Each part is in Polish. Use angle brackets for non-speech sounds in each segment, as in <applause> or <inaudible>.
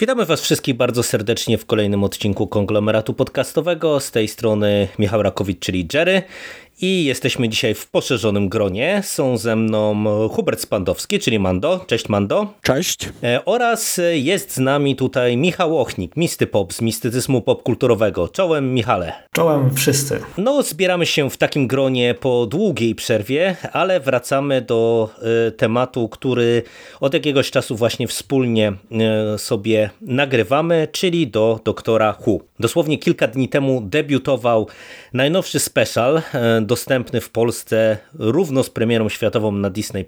Witamy Was wszystkich bardzo serdecznie w kolejnym odcinku konglomeratu podcastowego. Z tej strony Michał Rakowicz, czyli Jerry i jesteśmy dzisiaj w poszerzonym gronie. Są ze mną Hubert Spandowski, czyli Mando. Cześć Mando. Cześć. E, oraz jest z nami tutaj Michał Ochnik, Misty Pop z mistycyzmu popkulturowego. Czołem Michale. Czołem wszyscy. No, zbieramy się w takim gronie po długiej przerwie, ale wracamy do y, tematu, który od jakiegoś czasu właśnie wspólnie sobie nagrywamy, czyli do Doktora Who. Dosłownie kilka dni temu debiutował najnowszy special dostępny w Polsce równo z premierą światową na Disney+,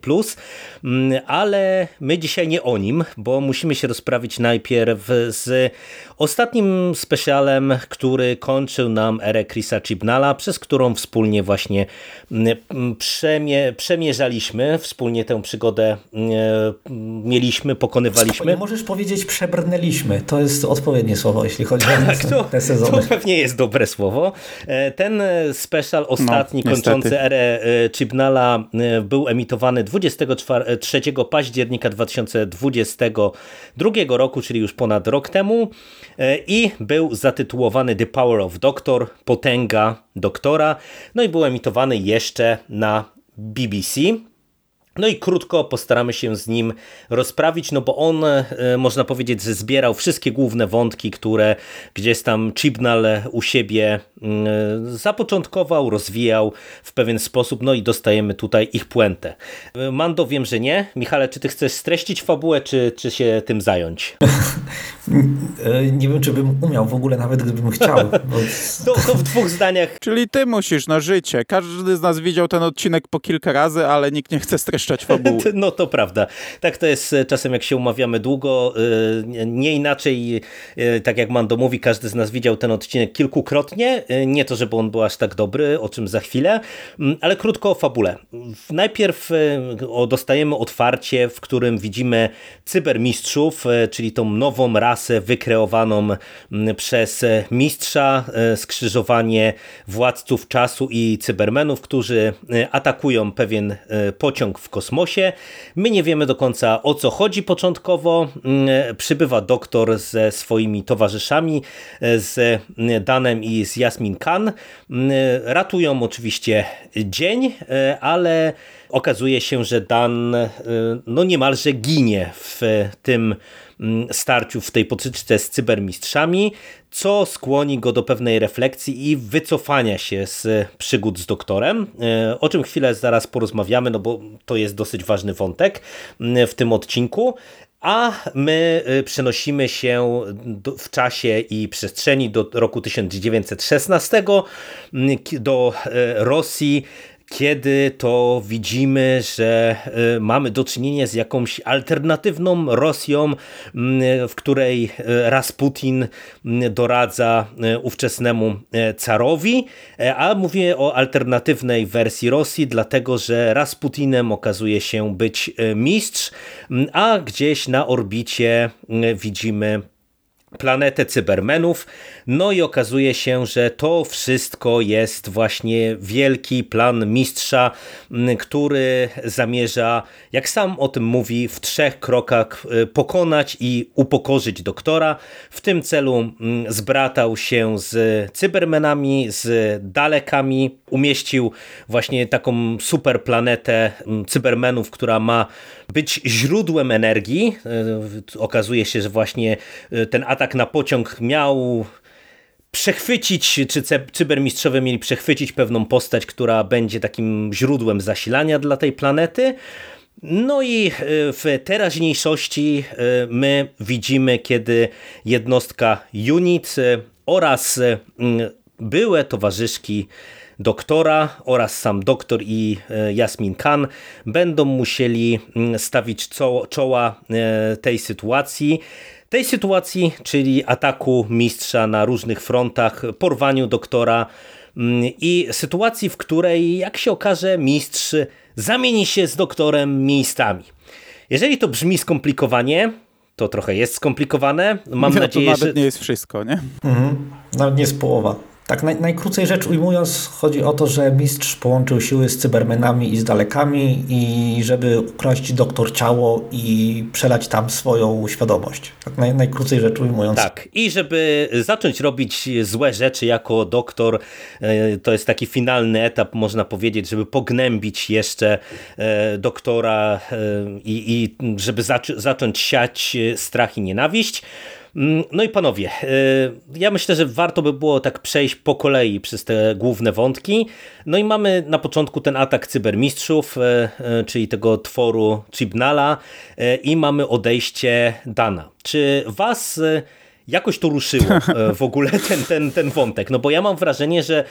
mm, ale my dzisiaj nie o nim, bo musimy się rozprawić najpierw z ostatnim specialem, który kończył nam erę Chrisa Chibnala, przez którą wspólnie właśnie mm, przemie, przemierzaliśmy, wspólnie tę przygodę mm, mieliśmy, pokonywaliśmy. Nie możesz powiedzieć przebrnęliśmy, to jest odpowiednie słowo, jeśli chodzi o tak, to, te sezony. To pewnie jest dobre słowo. E, ten special ostatni ostatni kończący erę e, Chibnala e, był emitowany 23 października 2022 roku, czyli już ponad rok temu e, i był zatytułowany The Power of Doctor, Potęga Doktora, no i był emitowany jeszcze na BBC. No i krótko postaramy się z nim rozprawić, no bo on, e, można powiedzieć, zbierał wszystkie główne wątki, które gdzieś tam Chibnall u siebie mm, zapoczątkował, rozwijał w pewien sposób, no i dostajemy tutaj ich puentę. E, Mando, wiem, że nie. Michale, czy ty chcesz streścić fabułę, czy, czy się tym zająć? <laughs> E, nie wiem, czy bym umiał w ogóle, nawet gdybym chciał. Bo... <laughs> To, to w dwóch zdaniach. Czyli ty musisz, no życie. Każdy z nas widział ten odcinek po kilka razy, ale nikt nie chce streszczać fabuły. <laughs> No to prawda. Tak to jest e, czasem, jak się umawiamy długo. E, nie inaczej, e, tak jak Mando mówi, każdy z nas widział ten odcinek kilkukrotnie. Nie to, żeby on był aż tak dobry, o czym za chwilę, mm, ale krótko o fabule. Najpierw dostajemy otwarcie, w którym widzimy cybermistrzów, czyli tą nową rasę wykreowaną mm, przez mistrza, skrzyżowanie władców czasu i cybermenów, którzy atakują pewien pociąg w kosmosie. My nie wiemy do końca o co chodzi początkowo. Mm, przybywa doktor ze swoimi towarzyszami, z Danem i z Jasmin Khan. Mm, ratują oczywiście dzień, ale okazuje się, że Dan no niemalże ginie w tym Mm, starciu w tej potyczce z cybermistrzami, co skłoni go do pewnej refleksji i wycofania się z przygód z doktorem, e, o czym chwilę zaraz porozmawiamy, no bo to jest dosyć ważny wątek mm, w tym odcinku. A my e, przenosimy się w czasie i przestrzeni do roku 1916, mm, do e, Rosji, kiedy to widzimy, że e, mamy do czynienia z jakąś alternatywną Rosją, w której e, Rasputin doradza e, ówczesnemu carowi, a mówię o alternatywnej wersji Rosji, dlatego że Rasputinem okazuje się być mistrz, a gdzieś na orbicie widzimy planetę cybermenów. No i okazuje się, że to wszystko jest właśnie wielki plan mistrza, który zamierza, jak sam o tym mówi, w trzech krokach e, pokonać i upokorzyć doktora. W tym celu zbratał się z cybermenami, z dalekami, umieścił właśnie taką super planetę cybermenów, która ma być źródłem energii. E, okazuje się, że właśnie e, ten atak na pociąg miał przechwycić, czy cybermistrzowie mieli przechwycić pewną postać, która będzie takim źródłem zasilania dla tej planety. No i e, w teraźniejszości my widzimy, kiedy jednostka UNIT oraz byłe towarzyszki doktora oraz sam doktor i e, Jasmin Khan będą musieli mm, stawić czoła e, tej sytuacji. Tej sytuacji, czyli ataku mistrza na różnych frontach, porwaniu doktora mm, i sytuacji, w której, jak się okaże, mistrz zamieni się z doktorem miejscami. Jeżeli to brzmi skomplikowanie, to trochę jest skomplikowane. Mam no, nadzieję, to nawet że... nie jest wszystko, nie? Mhm. Nawet nie jest połowa. Tak, naj, najkrócej rzecz ujmując, chodzi o to, że mistrz połączył siły z cybermenami i z dalekami i żeby ukraść doktor ciało i przelać tam swoją świadomość. Tak, naj, najkrócej rzecz ujmując. Tak, i żeby zacząć robić złe rzeczy jako doktor, e, to jest taki finalny etap, można powiedzieć, żeby pognębić jeszcze e, doktora e, i, i żeby zac zacząć siać strach i nienawiść. Mm, no i panowie, y, ja myślę, że warto by było tak przejść po kolei przez te główne wątki. No i mamy na początku ten atak cybermistrzów, y, y, czyli tego tworu Chibnala i mamy odejście Dana. Czy was jakoś to ruszyło <laughs> w ogóle ten, ten, ten wątek? No bo ja mam wrażenie, że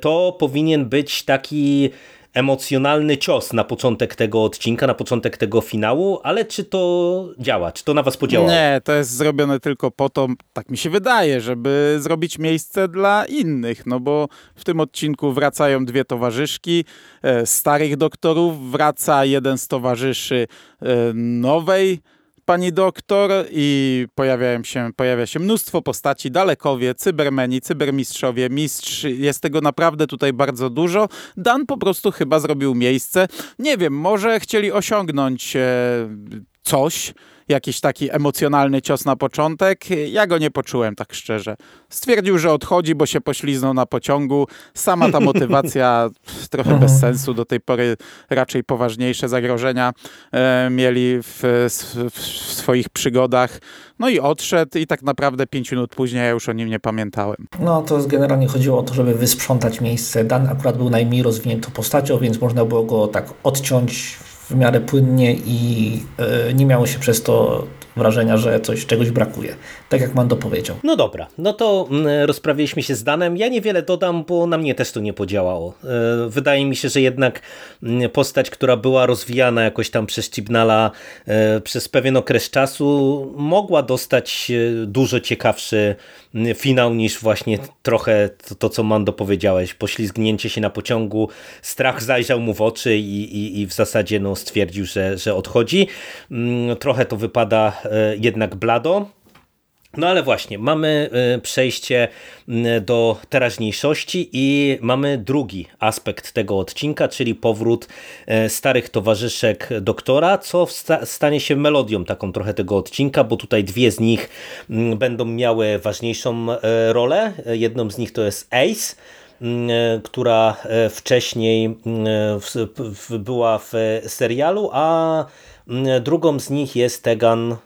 to powinien być taki emocjonalny cios na początek tego odcinka, na początek tego finału, ale czy to działa? Czy to na was podziałało? Nie, to jest zrobione tylko po to, tak mi się wydaje, żeby zrobić miejsce dla innych, no bo w tym odcinku wracają dwie towarzyszki e, starych doktorów, wraca jeden z towarzyszy e, nowej pani doktor i pojawiają się, pojawia się mnóstwo postaci, dalekowie, cybermeni, cybermistrzowie, mistrz, jest tego naprawdę tutaj bardzo dużo. Dan po prostu chyba zrobił miejsce. Nie wiem, może chcieli osiągnąć e, coś, jakiś taki emocjonalny cios na początek. Ja go nie poczułem, tak szczerze. Stwierdził, że odchodzi, bo się pośliznął na pociągu. Sama ta motywacja trochę bez sensu. Do tej pory raczej poważniejsze zagrożenia e, mieli w, w, w swoich przygodach. No i odszedł i tak naprawdę pięć minut później ja już o nim nie pamiętałem. No to generalnie chodziło o to, żeby wysprzątać miejsce. Dan akurat był najmniej rozwiniętą postacią, więc można było go tak odciąć w miarę płynnie i e, nie miało się przez to wrażenia, że coś czegoś brakuje. Tak jak Mando powiedział. No dobra, no to mm, rozprawiliśmy się z Danem. Ja niewiele dodam, bo na mnie też to nie podziałało. E, wydaje mi się, że jednak mm, postać, która była rozwijana jakoś tam przez Cibnala e, przez pewien okres czasu, mogła dostać dużo ciekawszy mm, finał niż właśnie trochę to, to co Mando powiedziałeś. Poślizgnięcie się na pociągu, strach zajrzał mu w oczy i, i, i w zasadzie no, stwierdził, że, że odchodzi. Trochę to wypada E, jednak blado. No ale właśnie, mamy e, przejście do teraźniejszości i mamy drugi aspekt tego odcinka, czyli powrót e, starych towarzyszek doktora, co stanie się melodią taką trochę tego odcinka, bo tutaj dwie z nich będą miały ważniejszą rolę. Jedną z nich to jest Ace, która wcześniej była w serialu, a drugą z nich jest Tegan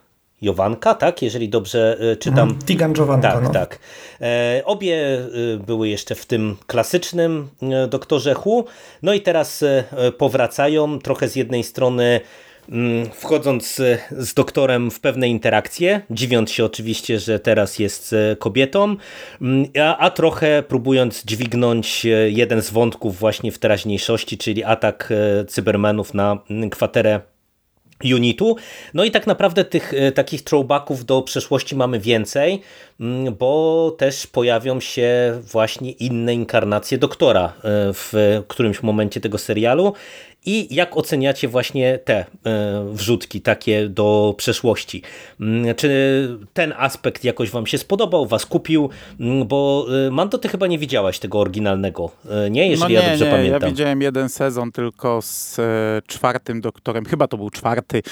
Jowanka, tak? Jeżeli dobrze e, czytam. Mhm, Tigan Jovanka. Tak, no. tak. E, obie e, były jeszcze w tym klasycznym Doktorze Hu. No i teraz powracają trochę z jednej strony mm, wchodząc z doktorem w pewne interakcje, dziwiąc się oczywiście, że teraz jest kobietą, mm, a, a trochę próbując dźwignąć jeden z wątków właśnie w teraźniejszości, czyli atak cybermenów na mm, kwaterę unitu. No i tak naprawdę tych e, takich throwbacków do przeszłości mamy więcej, mm, bo też pojawią się właśnie inne inkarnacje doktora e, w którymś momencie tego serialu i jak oceniacie właśnie te e, wrzutki takie do przeszłości? Mm, czy ten aspekt jakoś wam się spodobał, was kupił? Mm, bo e, Mando, ty chyba nie widziałaś tego oryginalnego, e, nie? Jeżeli no nie, ja dobrze nie, pamiętam. Ja widziałem jeden sezon tylko z czwartym doktorem, chyba to był czwarty,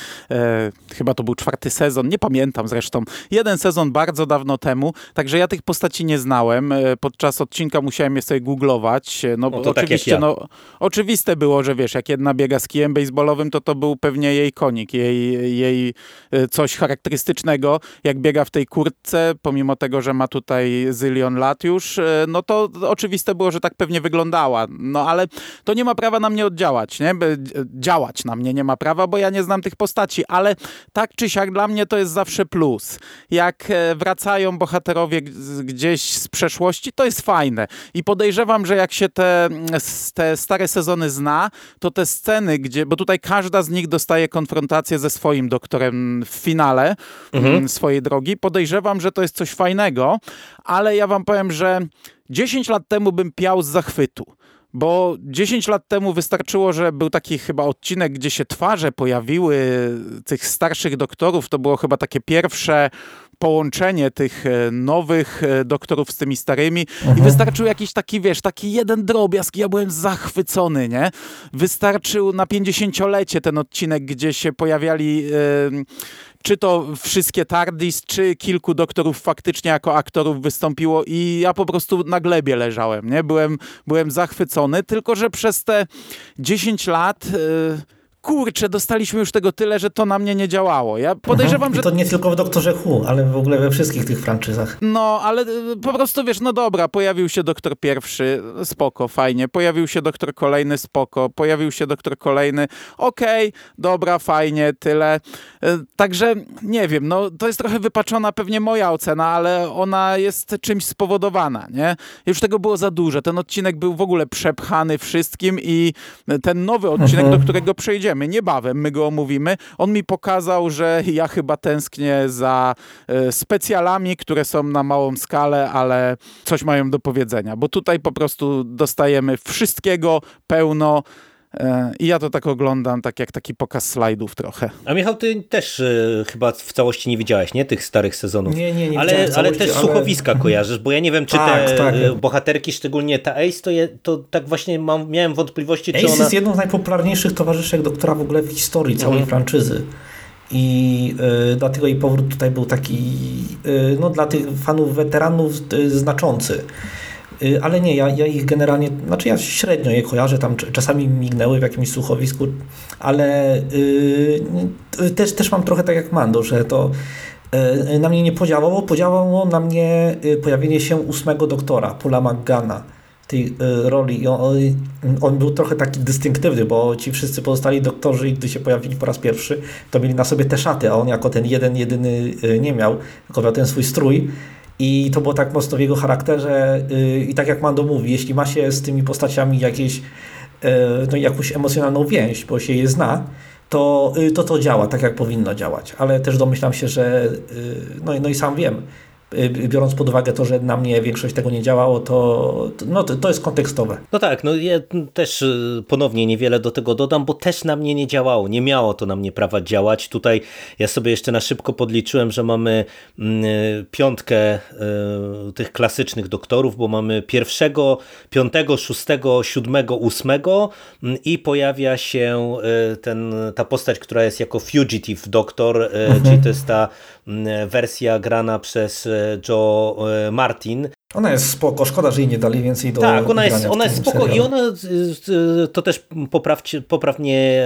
chyba to był czwarty sezon, nie pamiętam zresztą. Jeden sezon bardzo dawno temu, także ja tych postaci nie znałem. Podczas odcinka musiałem je sobie googlować, no, bo no oczywiście, tak ja. no, oczywiste było, że wiesz, jak jedna nabiega z kijem baseballowym, to to był pewnie jej konik, jej, jej e, coś charakterystycznego. Jak biega w tej kurtce, pomimo tego, że ma tutaj zylion lat już, e, no to oczywiste było, że tak pewnie wyglądała. No ale to nie ma prawa na mnie oddziałać, nie? Działać na mnie nie ma prawa, bo ja nie znam tych postaci, ale tak czy siak dla mnie to jest zawsze plus. Jak e, wracają bohaterowie gdzieś z przeszłości, to jest fajne. I podejrzewam, że jak się te, te stare sezony zna, to te sceny, gdzie, bo tutaj każda z nich dostaje konfrontację ze swoim doktorem w finale mhm. Mm, swojej drogi. Podejrzewam, że to jest coś fajnego, ale ja wam powiem, że 10 lat temu bym piał z zachwytu. Bo 10 lat temu wystarczyło, że był taki chyba odcinek, gdzie się twarze pojawiły tych starszych doktorów. To było chyba takie pierwsze połączenie tych e, nowych e, doktorów z tymi starymi mhm. i wystarczył jakiś taki, wiesz, taki jeden drobiazg ja byłem zachwycony, nie? Wystarczył na 50-lecie ten odcinek, gdzie się pojawiali yy, czy to wszystkie TARDIS, czy kilku doktorów faktycznie jako aktorów wystąpiło i ja po prostu na glebie leżałem, nie? Byłem, byłem zachwycony, tylko że przez te 10 lat... Yy, kurczę, dostaliśmy już tego tyle, że to na mnie nie działało. Ja podejrzewam, mhm. że... to nie tylko w Doktorze Who, ale w ogóle we wszystkich tych franczyzach. No, ale y, po prostu wiesz, no dobra, pojawił się Doktor pierwszy, spoko, fajnie. Pojawił się Doktor kolejny, spoko. Pojawił się Doktor kolejny, okej, okay, dobra, fajnie, tyle. Y, także, nie wiem, no to jest trochę wypaczona pewnie moja ocena, ale ona jest czymś spowodowana, nie? Już tego było za dużo. Ten odcinek był w ogóle przepchany wszystkim i ten nowy odcinek, mhm. do którego przejdziemy, będziemy, niebawem my go omówimy. On mi pokazał, że ja chyba tęsknię za e, specjalami, które są na małą skalę, ale coś mają do powiedzenia, bo tutaj po prostu dostajemy wszystkiego pełno. E, I ja to tak oglądam, tak jak taki pokaz slajdów trochę. A Michał, ty też y, chyba w całości nie widziałeś, nie? Tych starych sezonów. Nie, nie, nie Ale, ale też ale... słuchowiska <laughs> kojarzysz, bo ja nie wiem, czy tak, te tak. bohaterki, szczególnie ta Ace, to, je, to tak właśnie mam, miałem wątpliwości, Ace czy ona... jest jedną z najpopularniejszych towarzyszek doktora w ogóle w historii całej mhm. franczyzy. I y, dlatego jej powrót tutaj był taki, y, no dla tych fanów weteranów y, znaczący. Y, ale nie, ja, ja ich generalnie, znaczy ja średnio je kojarzę, tam czasami mignęły w jakimś słuchowisku, ale yy, też, też mam trochę tak jak Mando, że to na mnie nie podziałało, podziałało na mnie pojawienie się ósmego doktora, Pula McGana tej y, roli. On, on, był trochę taki dystynktywny, bo ci wszyscy pozostali doktorzy, gdy się pojawili po raz pierwszy, to mieli na sobie te szaty, a on jako ten jeden, jedyny y, nie miał, tylko miał ten swój strój. I to było tak mocno w jego charakterze. Yy, I tak jak Mando mówi, jeśli ma się z tymi postaciami jakieś, yy, no, jakąś emocjonalną więź, bo się je zna, to, yy, to to działa tak, jak powinno działać. Ale też domyślam się, że y, no, no i sam wiem, Y, biorąc pod uwagę to, że na mnie większość tego nie działało, to, no, to, to jest kontekstowe. No tak, no ja też y, ponownie niewiele do tego dodam, bo też na mnie nie działało, nie miało to na mnie prawa działać. Tutaj ja sobie jeszcze na szybko podliczyłem, że mamy mm, y, piątkę tych klasycznych doktorów, bo mamy pierwszego, piątego, szóstego, siódmego, ósmego mm, i pojawia się ten, ta postać, która jest jako fugitive doktor, mhm. czyli to jest ta wersja grana przez Joe e, Martin. Ona jest spoko, szkoda, że jej nie dali więcej do Tak, ona jest, ona jest spoko serialu. i ona, to też poprawcie, poprawnie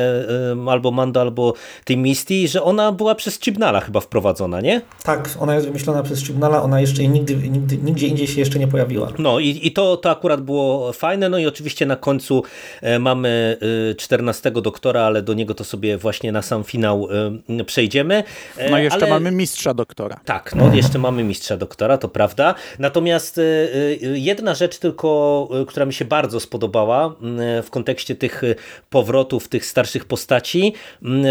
albo Mando, albo tej Misty, że ona była przez Chibnala chyba wprowadzona, nie? Tak, ona jest wymyślona przez Chibnala, ona jeszcze nigdy, nigdy, nigdzie indziej się jeszcze nie pojawiła. No i, i to, to akurat było fajne, no i oczywiście na końcu e, mamy 14 e, doktora, ale do niego to sobie właśnie na sam finał przejdziemy. No i jeszcze ale... mamy mistrza doktora. Tak, no jeszcze mamy mistrza doktora, to prawda. Natomiast y, y, jedna rzecz tylko, y, która mi się bardzo spodobała w kontekście tych powrotów tych starszych postaci,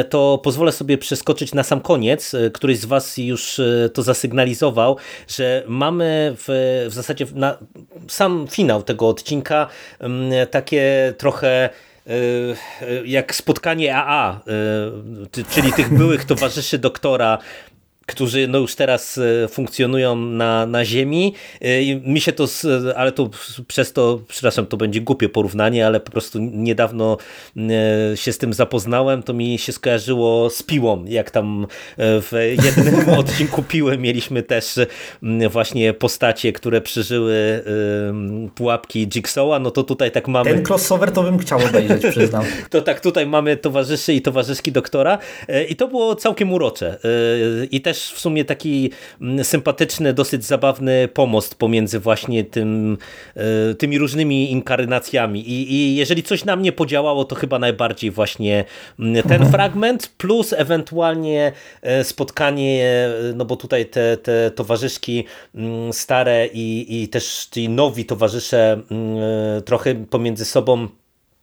to pozwolę sobie przeskoczyć na sam koniec. Któryś z Was już to zasygnalizował, że mamy w, w zasadzie na sam finał tego odcinka takie trochę jak spotkanie AA, czyli tych byłych towarzyszy doktora, którzy no już teraz e, funkcjonują na, na ziemi. E, I mi się to, ale to przez to, przepraszam, to będzie głupie porównanie, ale po prostu niedawno e, się z tym zapoznałem, to mi się skojarzyło z piłą, jak tam w jednym <laughs> odcinku piły mieliśmy też właśnie postacie, które przeżyły pułapki Jigsaw'a, no to tutaj tak mamy... Ten crossover to bym chciał obejrzeć, przyznam. <laughs> to tak tutaj mamy towarzyszy i towarzyszki doktora i to było całkiem urocze. I też też w sumie taki mm, sympatyczny, dosyć zabawny pomost pomiędzy właśnie tym, e, tymi różnymi inkarnacjami. I, I, jeżeli coś na mnie podziałało, to chyba najbardziej właśnie mm, ten mhm. fragment, plus ewentualnie e, spotkanie, e, no bo tutaj te, te towarzyszki mm, stare i, i też ci nowi towarzysze trochę pomiędzy sobą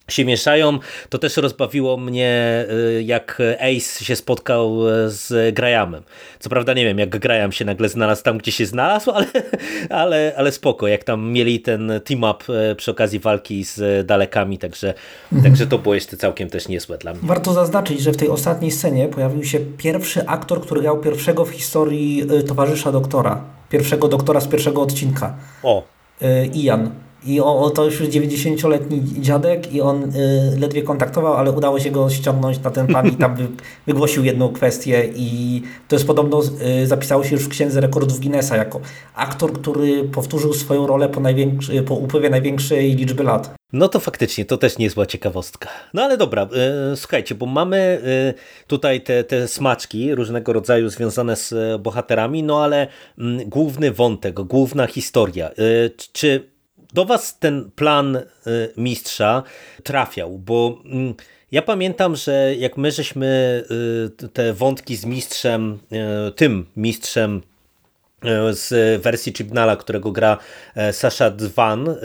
się mieszają. To też rozbawiło mnie, y, jak Ace się spotkał y, z Grajamem. Co prawda nie wiem, jak Grajam się nagle znalazł tam, gdzie się znalazł, ale, <laughs> ale, ale spoko, jak tam mieli ten team-up y, przy okazji walki z Dalekami, także, mhm. także to było jeszcze całkiem też niezłe dla mnie. Warto zaznaczyć, że w tej ostatniej scenie pojawił się pierwszy aktor, który grał pierwszego w historii towarzysza doktora. Pierwszego doktora z pierwszego odcinka. O. Ian. I o, to już 90-letni dziadek i on y, ledwie kontaktował, ale udało się go ściągnąć na ten plan i tam wy, wygłosił jedną kwestię i to jest podobno y, zapisało się już w Księdze Rekordów Guinnessa jako aktor, który powtórzył swoją rolę po, po upływie największej liczby lat. No to faktycznie, to też niezła ciekawostka. No ale dobra, y, słuchajcie, bo mamy y, tutaj te, te smaczki różnego rodzaju związane z bohaterami, no ale mm, główny wątek, główna historia. Y, czy do Was ten plan y, mistrza trafiał, bo mm, ja pamiętam, że jak my żeśmy y, te wątki z mistrzem, y, tym mistrzem z wersji Chibnala, którego gra e, Sasha Dwan,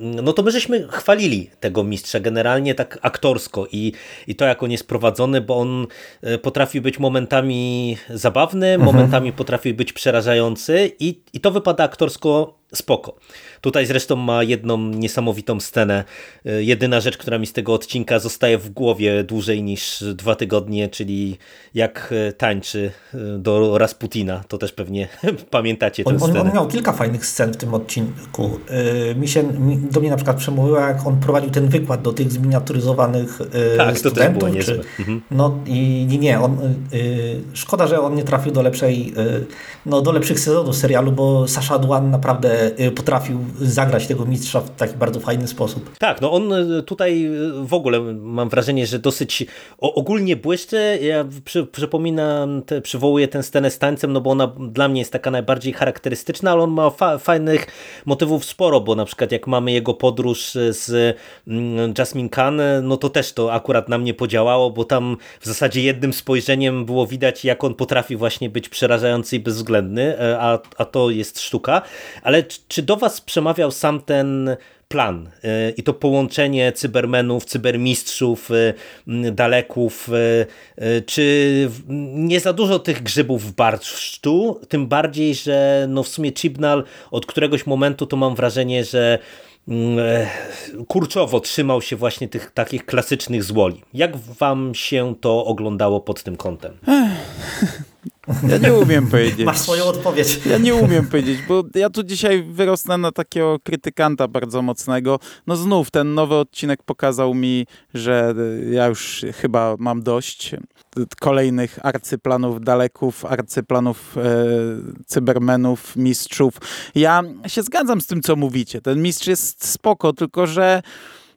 no to my żeśmy chwalili tego mistrza generalnie tak aktorsko i, i to jak on jest prowadzony, bo on potrafi być momentami zabawny, mhm. momentami potrafi być przerażający i, i to wypada aktorsko spoko. Tutaj zresztą ma jedną niesamowitą scenę. E, jedyna rzecz, która mi z tego odcinka zostaje w głowie dłużej niż dwa tygodnie, czyli jak e, tańczy e, do Rasputina. To też pewnie <laughs> pamiętacie tę on, scenę. On miał kilka fajnych scen w tym odcinku. Mi się, do mnie na przykład przemówiło, jak on prowadził ten wykład do tych zminiaturyzowanych tak, studentów. To też było. Czy, mhm. No i nie, nie on, szkoda, że on nie trafił do lepszej, no, do lepszych sezonów serialu, bo Sasha Dwan naprawdę potrafił zagrać tego mistrza w taki bardzo fajny sposób. Tak, no on e, tutaj e, w ogóle mam wrażenie, że dosyć ogólnie błyszczy. Ja przy, przypominam, te, przywołuję tę scenę z tańcem, no bo ona dla mnie jest taka najbardziej charakterystyczna, ale on ma fa fajnych motywów sporo, bo na przykład jak mamy jego podróż z mm, Jasmine Khan, no to też to akurat na mnie podziałało, bo tam w zasadzie jednym spojrzeniem było widać, jak on potrafi właśnie być przerażający i bezwzględny, a, a to jest sztuka. Ale czy do was przemawia przemawiał sam ten plan y, i to połączenie cybermenów, cybermistrzów, y, daleków, y, czy nie za dużo tych grzybów w barszczu, tym bardziej, że no w sumie Chibnall od któregoś momentu to mam wrażenie, że mm, e, kurczowo trzymał się właśnie tych takich klasycznych złoli. Jak wam się to oglądało pod tym kątem? <laughs> Ja nie umiem <laughs> powiedzieć. Masz swoją odpowiedź. Ja nie umiem powiedzieć, bo ja tu dzisiaj wyrosnę na takiego krytykanta bardzo mocnego. No znów, ten nowy odcinek pokazał mi, że ja już chyba mam dość kolejnych arcyplanów daleków, arcyplanów e, cybermenów, mistrzów. Ja się zgadzam z tym, co mówicie. Ten mistrz jest spoko, tylko że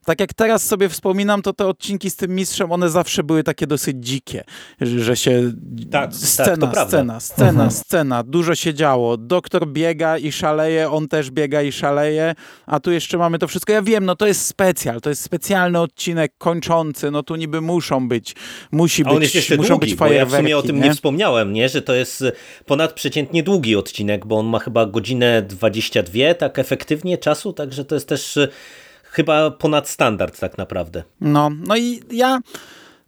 tak jak teraz sobie wspominam, to te odcinki z tym mistrzem, one zawsze były takie dosyć dzikie, że się tak, scena, tak, scena, scena, mhm. scena, dużo się działo. Doktor biega i szaleje, on też biega i szaleje, a tu jeszcze mamy to wszystko. Ja wiem, no to jest specjal, to jest specjalny odcinek kończący, no tu niby muszą być, musi a on być, jest muszą długi, być fajerwerki. Ja w sumie o tym nie? nie wspomniałem, nie, że to jest ponadprzeciętnie długi odcinek, bo on ma chyba godzinę 22, tak efektywnie czasu, także to jest też chyba ponad standard tak naprawdę. No, no i ja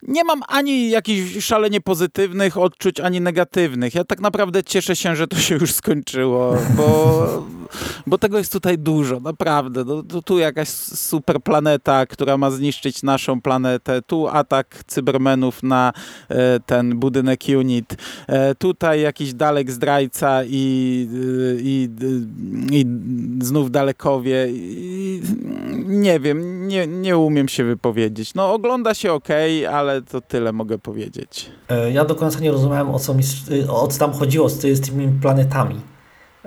nie mam ani jakichś szalenie pozytywnych odczuć, ani negatywnych. Ja tak naprawdę cieszę się, że to się już skończyło, bo, bo tego jest tutaj dużo, naprawdę. No, to, tu jakaś super planeta, która ma zniszczyć naszą planetę, tu atak cybermenów na e, ten budynek unit, e, tutaj jakiś dalek zdrajca i, e, i, i, znów dalekowie. I, nie wiem, nie, nie umiem się wypowiedzieć. No ogląda się ok, ale to tyle mogę powiedzieć. E, ja do końca nie rozumiałem, o co, mi, o co tam chodziło z, z tymi planetami.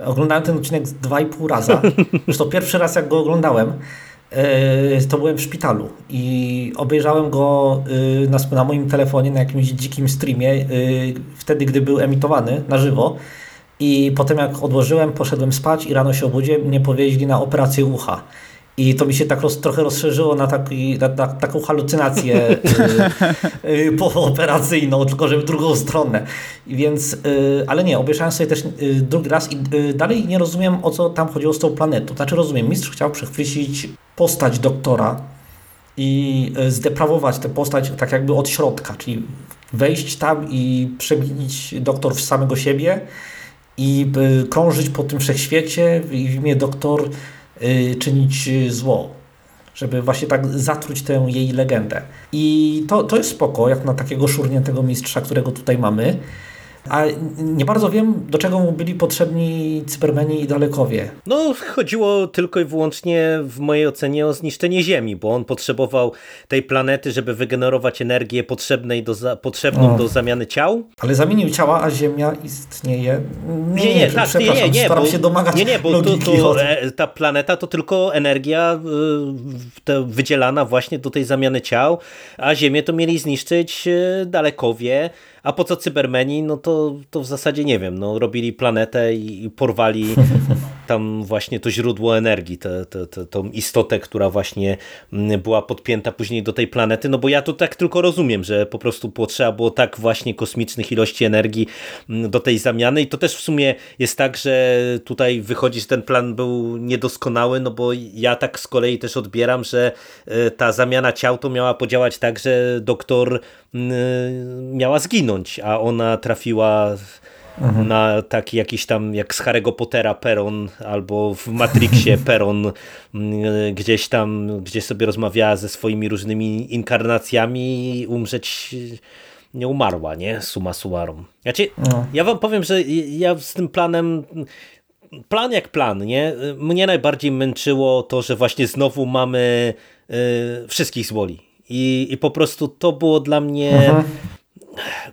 Oglądałem ten odcinek dwa i pół raza. <laughs> Zresztą pierwszy raz, jak go oglądałem, e, to byłem w szpitalu i obejrzałem go e, na, na moim telefonie na jakimś dzikim streamie, wtedy, gdy był emitowany na żywo. I potem, jak odłożyłem, poszedłem spać i rano się obudziłem, mnie powieźli na operację ucha. I to mi się tak roz, trochę rozszerzyło na, taki, na, na taką halucynację <laughs> y, y, pooperacyjną, tylko że w drugą stronę. Więc, y, ale nie, obejrzałem sobie też y, drugi raz i y, dalej nie rozumiem, o co tam chodziło z tą planetą. Znaczy rozumiem, mistrz chciał przechwycić postać doktora, i e, zdeprawować tę postać tak jakby od środka, czyli wejść tam i przemienić doktor w samego siebie i krążyć po tym wszechświecie i w imię doktor czynić zło. Żeby właśnie tak zatruć tę jej legendę. I to, to jest spoko, jak na takiego szurniętego mistrza, którego tutaj mamy. A nie bardzo wiem, do czego mu byli potrzebni cybermeni i dalekowie. No, chodziło tylko i wyłącznie w mojej ocenie o zniszczenie Ziemi, bo on potrzebował tej planety, żeby wygenerować energię potrzebnej do za, potrzebną o. do zamiany ciał. Ale zamienił ciała, a Ziemia istnieje. Nie, nie, nie tak, przepraszam, nie, nie, staram bo, się domagać Nie, nie, bo to, to, e, ta planeta to tylko energia y, wydzielana właśnie do tej zamiany ciał, a Ziemię to mieli zniszczyć y, dalekowie, a po co cybermeni? No to, to w zasadzie nie wiem. No, robili planetę i, i porwali <laughs> tam właśnie to źródło energii, tę, tę, tę, tą istotę, która właśnie mm, była podpięta później do tej planety. No bo ja to tak tylko rozumiem, że po prostu potrzeba było tak właśnie kosmicznych ilości energii mm, do tej zamiany. I to też w sumie jest tak, że tutaj wychodzi, że ten plan był niedoskonały, no bo ja tak z kolei też odbieram, że e, ta zamiana ciał to miała podziałać tak, że doktor miała zginąć a ona trafiła mhm. na taki jakiś tam jak z Harry'ego Pottera peron albo w Matrixie <laughs> peron mm, gdzieś tam, gdzie sobie rozmawiała ze swoimi różnymi inkarnacjami i umrzeć nie umarła, nie? Suma summarum. Znaczy, no. Ja wam powiem, że ja z tym planem plan jak plan, nie? Mnie najbardziej męczyło to, że właśnie znowu mamy y, wszystkich z woli. I, I po prostu to było dla mnie mhm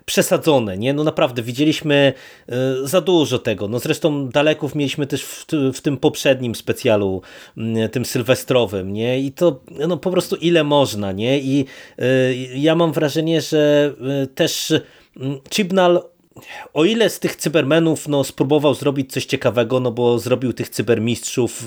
przesadzone, nie? No naprawdę, widzieliśmy e, za dużo tego. No zresztą daleków mieliśmy też w, w, tym poprzednim specjalu, tym sylwestrowym, nie? I to no po prostu ile można, nie? I y, ja mam wrażenie, że y, też Chibnall o ile z tych cybermenów no, spróbował zrobić coś ciekawego, no bo zrobił tych cybermistrzów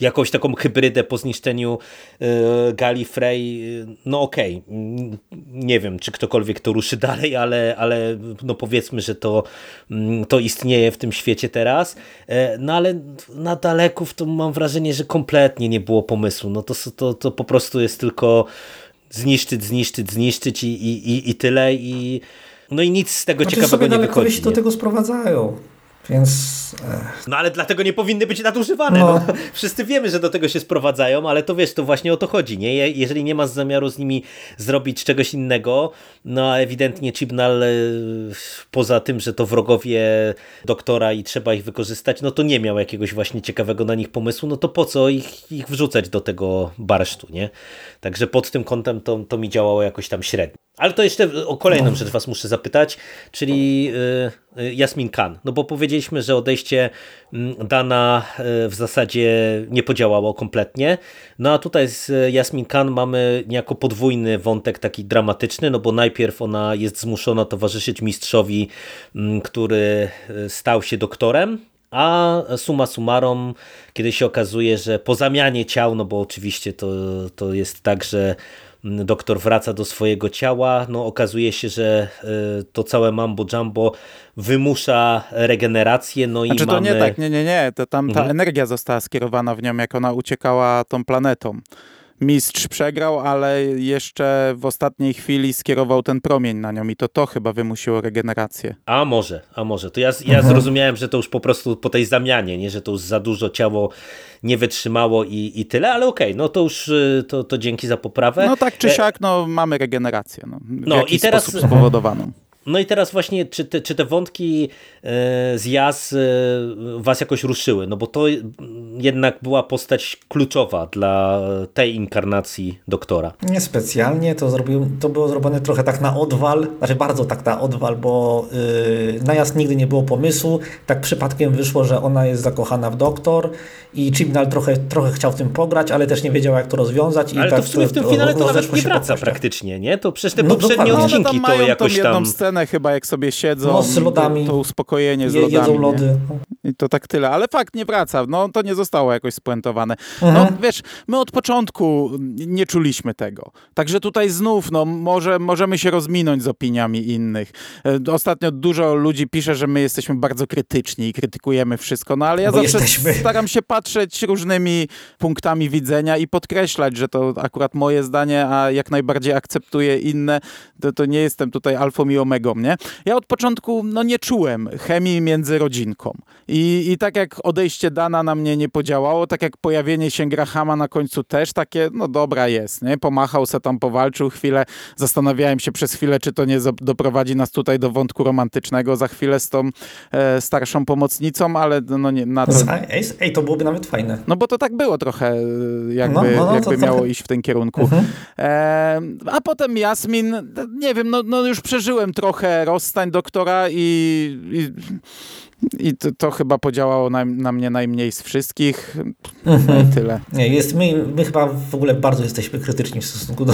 jakąś taką hybrydę po zniszczeniu y, Frey, no okej, okay. nie wiem, czy ktokolwiek to ruszy <laughs> dalej, ale, ale no powiedzmy, że to, mm, to istnieje w tym świecie teraz, e, no ale na daleków to mam wrażenie, że kompletnie nie było pomysłu, no to, to, to po prostu jest tylko zniszczyć, zniszczyć, zniszczyć i, i, i tyle i no i nic z tego znaczy ciekawego nie wychodzi. się do tego sprowadzają. Więc. No ale dlatego nie powinny być nadużywane. No. No. <laughs> Wszyscy wiemy, że do tego się sprowadzają, ale to wiesz, to właśnie o to chodzi. Nie? Jeżeli nie masz zamiaru z nimi zrobić czegoś innego, no a ewidentnie Chibnall, e, poza tym, że to wrogowie doktora i trzeba ich wykorzystać, no to nie miał jakiegoś właśnie ciekawego na nich pomysłu, no to po co ich, ich wrzucać do tego barsztu, nie? Także pod tym kątem to, to mi działało jakoś tam średnio. Ale to jeszcze o kolejną no. rzecz was muszę zapytać, czyli y, y, Jasmin Khan. No bo powiedzieliśmy, że odejście mm, Dana y, w zasadzie nie podziałało kompletnie. No a tutaj z Jasmin Khan mamy niejako podwójny wątek taki dramatyczny, no bo najpierw ona jest zmuszona towarzyszyć mistrzowi, mm, który stał się doktorem, a suma summarum, kiedy się okazuje, że po zamianie ciał, no bo oczywiście to, to jest tak, że doktor wraca do swojego ciała, no okazuje się, że e, to całe mambo jumbo wymusza regenerację, no znaczy, i mamy... to nie tak, nie, nie, nie, to tam ta mhm. energia została skierowana w nią, jak ona uciekała tą planetą mistrz przegrał, ale jeszcze w ostatniej chwili skierował ten promień na nią i to to chyba wymusiło regenerację. A może, a może. To ja, ja mhm. zrozumiałem, że to już po prostu po tej zamianie, nie, że to już za dużo ciało nie wytrzymało i, i tyle, ale okej, okay, no to już y, to, to dzięki za poprawę. No tak czy e, siak, no mamy regenerację, no, no i teraz spowodowaną. No i teraz właśnie, czy te, czy te wątki e, z Jaz e, was jakoś ruszyły? No bo to jednak była postać kluczowa dla tej inkarnacji doktora. Niespecjalnie, to, zrobił, to było zrobione trochę tak na odwal, znaczy bardzo tak na odwal, bo yy, na Jaz nigdy nie było pomysłu. Tak przypadkiem wyszło, że ona jest zakochana w doktor i Chibnall trochę, trochę chciał w tym pograć, ale też nie wiedział jak to rozwiązać. Ale tak to w sumie w tym finale to nawet nie wraca praktycznie, nie? To przez te no, poprzednie odcinki to jakoś tam scenę chyba, jak sobie siedzą, no, z lodami. To, to uspokojenie z lodami. Jedzą lody. I to tak tyle, ale fakt nie wraca. No to nie zostało jakoś spuentowane. No Mhm. wiesz, my od początku nie czuliśmy tego. Także tutaj znów, no może możemy się rozminąć z opiniami innych. E, Ostatnio dużo ludzi pisze, że my jesteśmy bardzo krytyczni i krytykujemy wszystko, no ale ja Bo zawsze jesteśmy. <laughs> staram się patrzeć różnymi punktami widzenia i podkreślać, że to akurat moje zdanie, a jak najbardziej akceptuję inne, to, to nie jestem tutaj alfą i omegą, nie? Ja od początku, no nie czułem chemii między rodzinką. I, I tak jak odejście Dana na mnie nie podziałało, tak jak pojawienie się Grahama na końcu też takie, no dobra jest, nie? Pomachał se tam, powalczył chwilę, zastanawiałem się przez chwilę, czy to nie doprowadzi nas tutaj do wątku romantycznego za chwilę z tą e, starszą pomocnicą, ale no nie, na to... Ej, ej, to byłoby nawet fajne. No bo to tak było trochę, e, jakby, No, no, no, jakby miało trochę- iść w tym kierunku. Mhm. E, a potem Jasmin, nie wiem, no, no już przeżyłem trochę rozstań doktora i, i, i to, to chyba podziałało na, na mnie najmniej z wszystkich. No Mhm. i tyle. Nie, jest, my, my chyba w ogóle bardzo jesteśmy krytyczni w stosunku do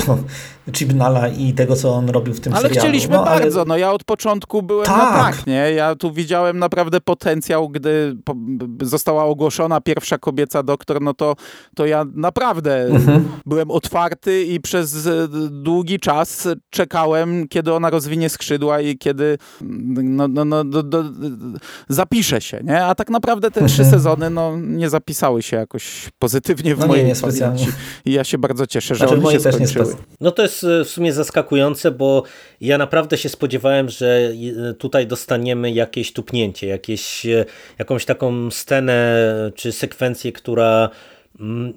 Chibnala i tego, co on robił w tym Ale serialu. chcieliśmy no, ale- bardzo, no ja od początku byłem na Tak. tak, nie? Ja tu widziałem naprawdę potencjał, gdy po, została ogłoszona pierwsza kobieca doktor, no to, to ja naprawdę Mhm. byłem otwarty i przez e, długi czas czekałem, kiedy ona rozwinie skrzydła i kiedy no, no, no, do, do, zapisze się, nie? A tak naprawdę te trzy sezony, no, nie zapisały się jakoś pozytywnie w No nie, mojej nie specjalnie. pamięci. I ja się bardzo cieszę, że Znaczy, one się też skończyły. niestety. No to jest e, w sumie zaskakujące, bo ja naprawdę się spodziewałem, że e, tutaj dostaniemy jakieś tupnięcie, jakieś, e, jakąś taką scenę czy sekwencję, która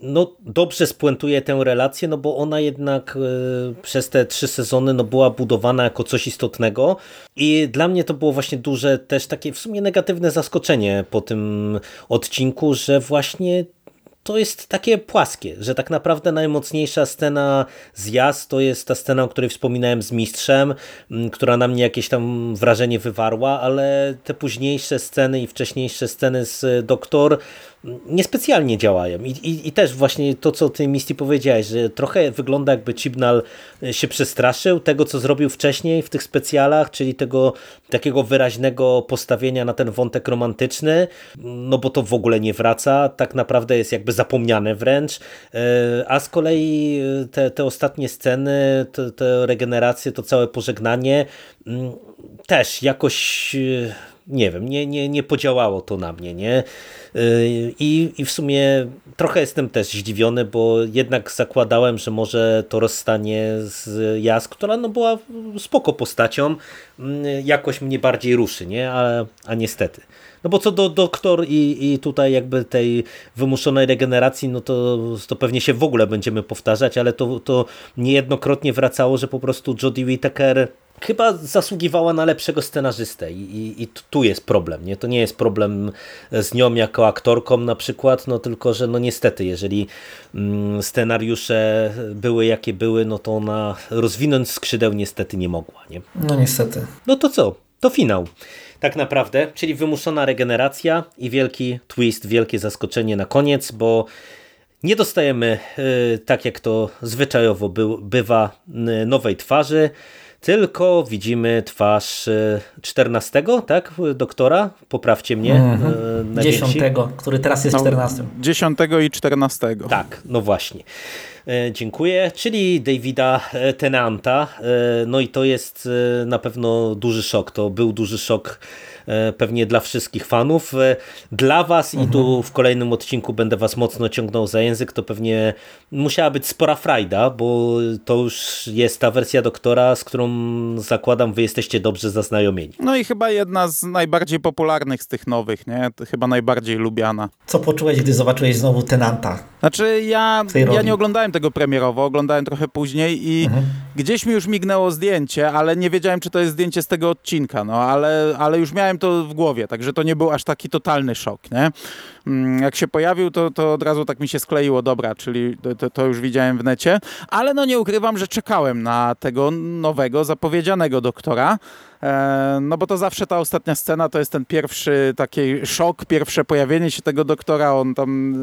no, dobrze spuentuje tę relację, no bo ona jednak e, przez te trzy sezony no, była budowana jako coś istotnego. I dla mnie to było właśnie duże też takie w sumie negatywne zaskoczenie po tym odcinku, że właśnie to jest takie płaskie, że tak naprawdę najmocniejsza scena z Jazz to jest ta scena, o której wspominałem z Mistrzem, m, która na mnie jakieś tam wrażenie wywarła, ale te późniejsze sceny i wcześniejsze sceny z Doktor niespecjalnie działają. I, i, I też właśnie to, co ty Misty powiedziałeś, że trochę wygląda jakby Chibnall e, się przestraszył tego, co zrobił wcześniej w tych specjalach, czyli tego takiego wyraźnego postawienia na ten wątek romantyczny, no bo to w ogóle nie wraca, tak naprawdę jest jakby zapomniane wręcz, E, a z kolei e, te, te ostatnie sceny, te, te regeneracje, to całe pożegnanie mm, też jakoś nie wiem, nie, nie, nie podziałało to na mnie, nie? Yy, I, I w sumie trochę jestem też zdziwiony, bo jednak zakładałem, że może to rozstanie z Jas, która no była spoko postacią, mm, jakoś mnie bardziej ruszy, nie? A, a niestety. No bo co do doktor i, i tutaj jakby tej wymuszonej regeneracji, no to, to pewnie się w ogóle będziemy powtarzać, ale to, to niejednokrotnie wracało, że po prostu Jodie Whittaker chyba zasługiwała na lepszego scenarzystę i, i, i tu jest problem, nie? To nie jest problem z nią jako aktorką na przykład, no tylko, że no niestety, jeżeli mm, scenariusze były jakie były, no to ona rozwinąć skrzydeł niestety nie mogła, nie? No niestety. No to co? To finał. Tak naprawdę, czyli wymuszona regeneracja i wielki twist, wielkie zaskoczenie na koniec, bo nie dostajemy, y, tak jak to zwyczajowo bywa, nowej twarzy, tylko widzimy twarz y, 14, tak, doktora? Poprawcie mnie. Mhm. y, najwięksi. Dziesiątego, który teraz jest No, 14. 10 i 14. Tak, no właśnie. E, Dziękuję, czyli Davida e, Tenanta. E, No i to jest e, na pewno duży szok. To był duży szok e, pewnie dla wszystkich fanów. E, Dla was i tu w kolejnym odcinku będę was mocno ciągnął za język, to pewnie musiała być spora frajda, bo to już jest ta wersja doktora, z którą zakładam wy jesteście dobrze zaznajomieni. No i chyba jedna z najbardziej popularnych z tych nowych, nie? Chyba najbardziej lubiana. Co poczułeś, gdy zobaczyłeś znowu Tenanta? Znaczy ja, ja nie oglądałem tego premierowo, oglądałem trochę później i gdzieś mi już mignęło zdjęcie, ale nie wiedziałem, czy to jest zdjęcie z tego odcinka, no ale, ale już miałem to w głowie, także to nie był aż taki totalny szok, nie? Mm, jak się pojawił, to, to od razu tak mi się skleiło, dobra, czyli to, to już widziałem w necie, ale no nie ukrywam, że czekałem na tego nowego, zapowiedzianego doktora. E, no bo to zawsze ta ostatnia scena to jest ten pierwszy taki szok, pierwsze pojawienie się tego doktora, on tam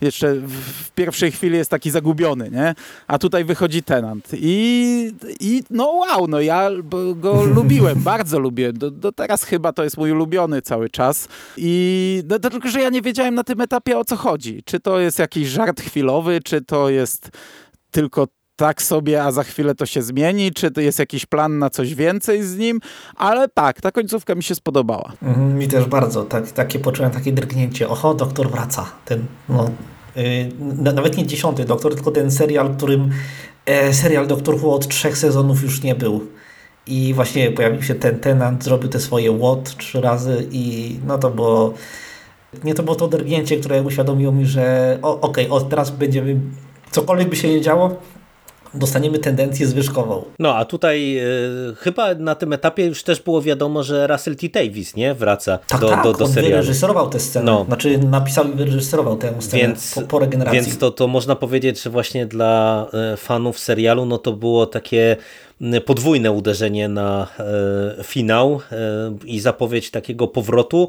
jeszcze w pierwszej chwili jest taki zagubiony, nie? A tutaj wychodzi tenant. I, i no wow, no ja go <laughs> lubiłem, bardzo lubię, do, do, teraz chyba to jest mój ulubiony cały czas. I no, tylko, że ja nie wiedziałem na tym etapie o co chodzi, czy to jest jakiś żart chwilowy, czy to jest tylko tak sobie, a za chwilę to się zmieni, czy to jest jakiś plan na coś więcej z nim, ale tak, ta końcówka mi się spodobała. Mhm, mi też bardzo, tak, takie poczułem takie drgnięcie, oho, doktor wraca, ten, no, yy, nawet nie dziesiąty doktor, tylko ten serial, którym e, serial Doktor Who od trzech sezonów już nie był. I właśnie pojawił się ten tenant, zrobił te swoje łot trzy razy i no to było nie to było to drgnięcie, które uświadomiło mi, że okej, okay, teraz będziemy cokolwiek by się nie działo, dostaniemy tendencję zwyżkową. No a tutaj y, chyba na tym etapie już też było wiadomo, że Russell T. Davis nie wraca tak, do, tak, do, do on serialu. wyreżyserował tę scenę, no. znaczy napisał i wyreżyserował tę scenę więc, po, po regeneracji. Więc to, to można powiedzieć, że właśnie dla y, fanów serialu no to było takie podwójne uderzenie na e, finał e, i zapowiedź takiego powrotu.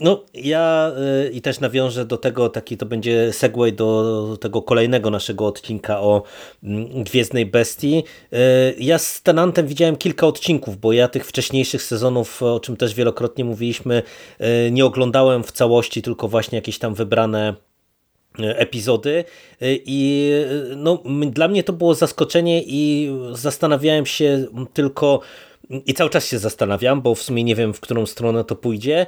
No ja e, i też nawiążę do tego, taki to będzie segway do tego kolejnego naszego odcinka o Gwiezdnej Bestii. Ja z Tenantem widziałem kilka odcinków, bo ja tych wcześniejszych sezonów, o czym też wielokrotnie mówiliśmy, nie oglądałem w całości, tylko właśnie jakieś tam wybrane epizody i no, dla mnie to było zaskoczenie i zastanawiałem się tylko i cały czas się zastanawiam, bo w sumie nie wiem, w którą stronę to pójdzie,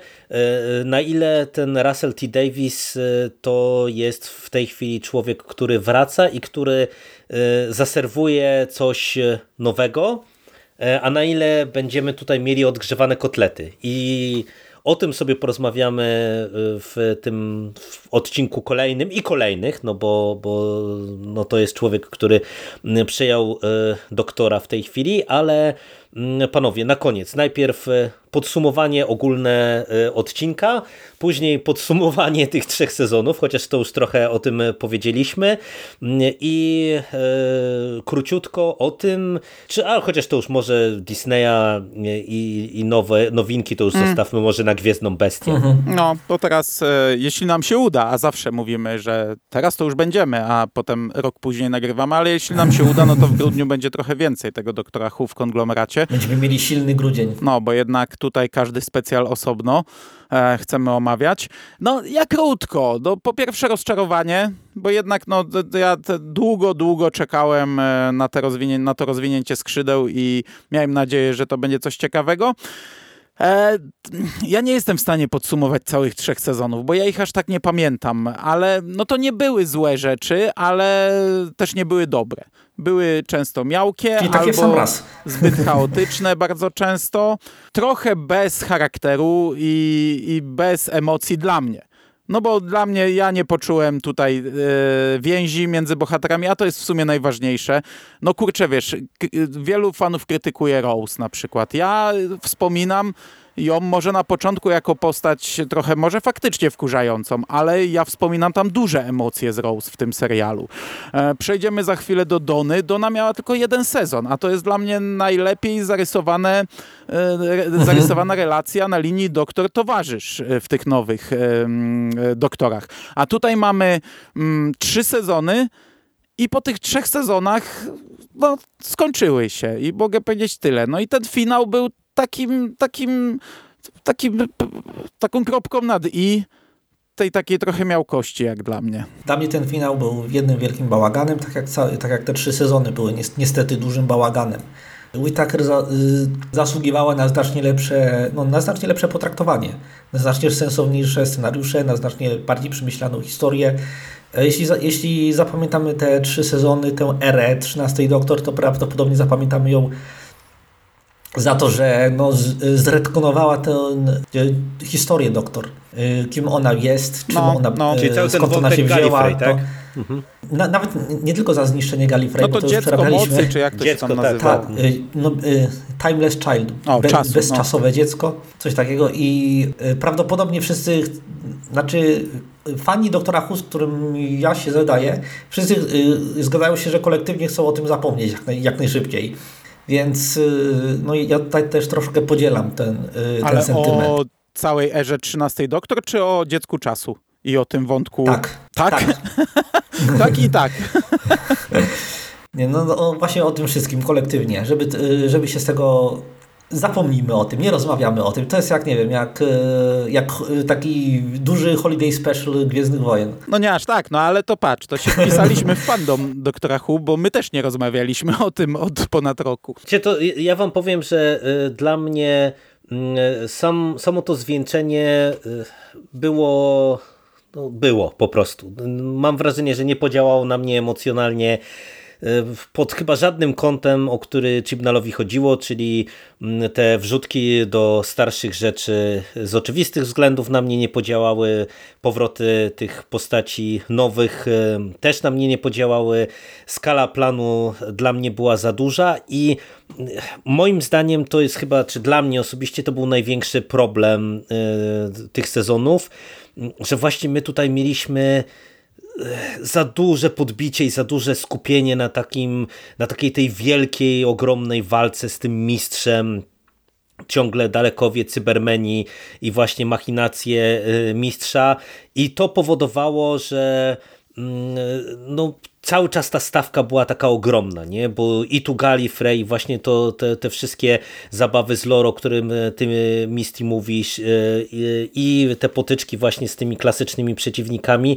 na ile ten Russell T. Davis to jest w tej chwili człowiek, który wraca i który zaserwuje coś nowego, a na ile będziemy tutaj mieli odgrzewane kotlety. I o tym sobie porozmawiamy y, w tym odcinku kolejnym i kolejnych, no bo, bo no to jest człowiek, który y, przejął y, doktora w tej chwili, ale Mm, panowie, na koniec, najpierw e, podsumowanie ogólne e, odcinka, później podsumowanie <laughs> tych trzech sezonów, chociaż to już trochę o tym powiedzieliśmy mm, i e, króciutko o tym, czy, a chociaż to już może Disneya i, i nowe nowinki to już mm. zostawmy może na Gwiezdną Bestię. Mhm. No, to teraz, e, jeśli nam się uda, a zawsze mówimy, że teraz to już będziemy, a potem rok później nagrywamy, ale jeśli nam się uda, no to w grudniu będzie trochę więcej tego doktora Hu w konglomeracie. Będziemy mieli silny grudzień. No, bo jednak tutaj każdy specjal osobno e, chcemy omawiać. No, ja krótko. No, po pierwsze rozczarowanie, bo jednak no, ja długo, długo czekałem e, na, te rozwinie, na to rozwinięcie skrzydeł i miałem nadzieję, że to będzie coś ciekawego. E, ja nie jestem w stanie podsumować całych trzech sezonów, bo ja ich aż tak nie pamiętam, ale no to nie były złe rzeczy, ale też nie były dobre. Były często miałkie albo zbyt chaotyczne <laughs> bardzo często, trochę bez charakteru i, i bez emocji dla mnie. No bo dla mnie, ja nie poczułem tutaj e, więzi między bohaterami, a to jest w sumie najważniejsze. No kurczę, wiesz, wielu fanów krytykuje Rose na przykład. Ja wspominam ją może na początku jako postać trochę może faktycznie wkurzającą, ale ja wspominam tam duże emocje z Rose w tym serialu. E, przejdziemy za chwilę do Dony. Dona miała tylko jeden sezon, a to jest dla mnie najlepiej zarysowane, e, zarysowana relacja na linii doktor-towarzysz e, w tych nowych doktorach. A tutaj mamy trzy sezony i po tych trzech sezonach no, skończyły się i mogę powiedzieć tyle. No i ten finał był takim, takim, takim, taką kropką nad i tej takiej trochę miał kości jak dla mnie. Dla mnie ten finał był jednym wielkim bałaganem, tak jak, tak jak te trzy sezony były niestety dużym bałaganem. Whittaker za, y, zasługiwała na znacznie lepsze, no, na znacznie lepsze potraktowanie, na znacznie sensowniejsze scenariusze, na znacznie bardziej przemyślaną historię. E, jeśli, jeśli zapamiętamy te trzy sezony, tę erę 13 Doktor, to prawdopodobnie zapamiętamy ją za to, że no, zretkonowała tę e, historię doktor. E, kim ona jest, czym no, ona, no. Czyli cały skąd ona się wzięła. Tak? Mhm. Na, nawet nie tylko za zniszczenie Gallifrey, no to, to dziecko mocy, czy jak to dziecko, się tam nazywa? Tak, no, timeless child, o, Be, czasu, bezczasowe no. dziecko, coś takiego i prawdopodobnie wszyscy, znaczy fani Doktora Who, z którym ja się zadaję, wszyscy y, zgadzają się, że kolektywnie chcą o tym zapomnieć jak, naj, jak najszybciej. Więc y, no, ja tutaj też troszkę podzielam ten, y, ten Ale sentyment. o całej erze 13 doktor, czy o dziecku czasu? I o tym wątku. Tak. Tak? tak. <laughs> tak i tak. <laughs> Nie, no, no właśnie o tym wszystkim kolektywnie, żeby, y, żeby się z tego zapomnijmy o tym, nie rozmawiamy o tym. To jest jak, nie wiem, jak, y, jak y, taki duży holiday special Gwiezdnych Wojen. No nie aż tak, no ale to patrz, to się wpisaliśmy w fandom doktora Who, bo my też nie rozmawialiśmy o tym od ponad roku. Wiecie, to ja wam powiem, że y, dla mnie y, sam, samo to zwieńczenie było, no, było po prostu. Mam wrażenie, że nie podziałało na mnie emocjonalnie pod chyba żadnym kątem, o który Chibnallowi chodziło, czyli mm, te wrzutki do starszych rzeczy z oczywistych względów na mnie nie podziałały, powroty tych postaci nowych y, też na mnie nie podziałały, skala planu dla mnie była za duża i y, moim zdaniem to jest chyba, czy dla mnie osobiście to był największy problem tych sezonów, że właśnie my tutaj mieliśmy za duże podbicie i za duże skupienie na takim, na takiej tej wielkiej, ogromnej walce z tym mistrzem, ciągle dalekowie cybermeni i właśnie machinacje y, mistrza. I to powodowało, że mm, no, cały czas ta stawka była taka ogromna, nie? bo i tu Gallifrey, właśnie to, te, te wszystkie zabawy z lore, o którym y, ty y, Misty mówisz i te potyczki właśnie z tymi klasycznymi przeciwnikami,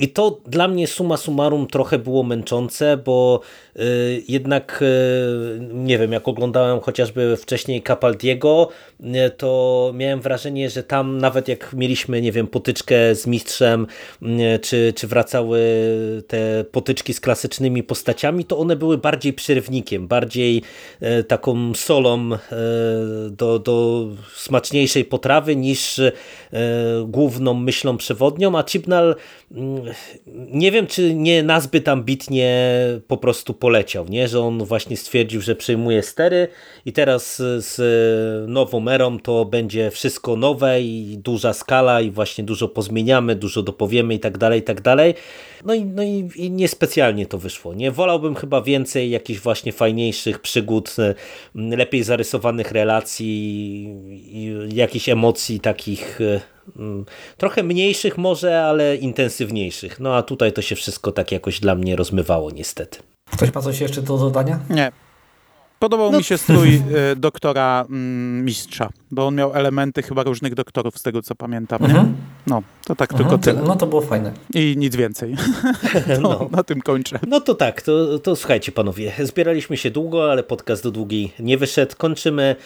i to dla mnie suma summarum trochę było męczące, bo y, jednak y, nie wiem, jak oglądałem chociażby wcześniej Capaldiego, y, to miałem wrażenie, że tam nawet jak mieliśmy, nie wiem, potyczkę z mistrzem, czy, czy wracały te potyczki z klasycznymi postaciami, to one były bardziej przerwnikiem, bardziej taką solą do, do smaczniejszej potrawy niż główną myślą przewodnią, a Chibnall nie wiem, czy nie nazbyt ambitnie po prostu poleciał, nie? że on właśnie stwierdził, że przejmuje stery i teraz z nową erą to będzie wszystko nowe i duża skala i właśnie dużo pozmieniamy, dużo dopowiemy i tak dalej, i tak dalej. No i, no i, i niespecjalnie to wyszło. Nie wolałbym chyba więcej jakichś właśnie fajniejszych przygód, lepiej zarysowanych relacji jakichś emocji takich mm, trochę mniejszych może, ale intensywniejszych. No a tutaj to się wszystko tak jakoś dla mnie rozmywało niestety. Ktoś ma coś jeszcze do dodania? Nie. Podobał mi się strój y, doktora mm, mistrza, bo on miał elementy chyba różnych doktorów, z tego co pamiętam. Mhm. No, to tak Mhm, tylko tyle. No to było fajne. I nic więcej. <laughs> to No. Na tym kończę. No to tak, to, to słuchajcie panowie, zbieraliśmy się długo, ale podcast do długiej nie wyszedł. Kończymy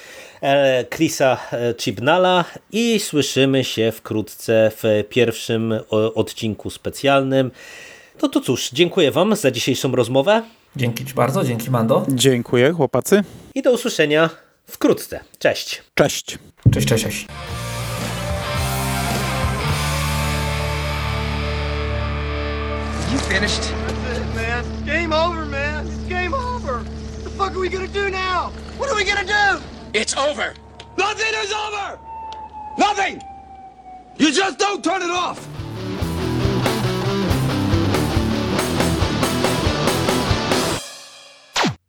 e, Chrisa e, Chibnala i słyszymy się wkrótce w pierwszym odcinku specjalnym. No to cóż, dziękuję wam za dzisiejszą rozmowę Dzięki Ci bardzo, dzięki Mando. Dziękuję, chłopacy. i do usłyszenia wkrótce. Cześć! Cześć. Cześć, cześć, cześć. You finished? That's it, man. It's game over, man. It's game over. What the fuck are we gonna do now? What are we gonna do? It's over. Nothing is over! Nothing! You just don't turn it off!